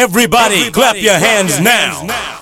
Everybody, clap your hands now. I'm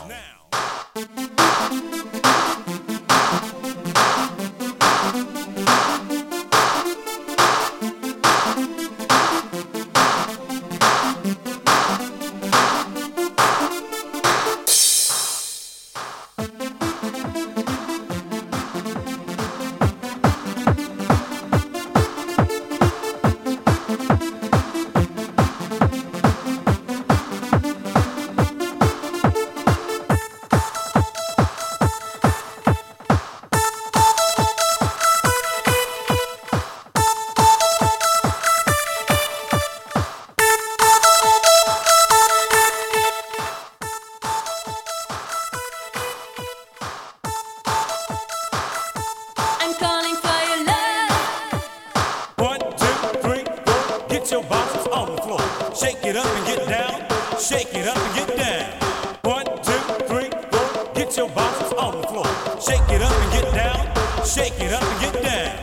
Get your boxes on the floor. Shake it up and get down. Shake it up and get down. One, two, three, four. Get your boxes on the floor. Shake it up and get down. Shake it up and get down.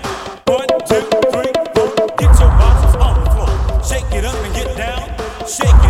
One, two, three, four. Get your boxes on the floor. Shake it up and get down. Shake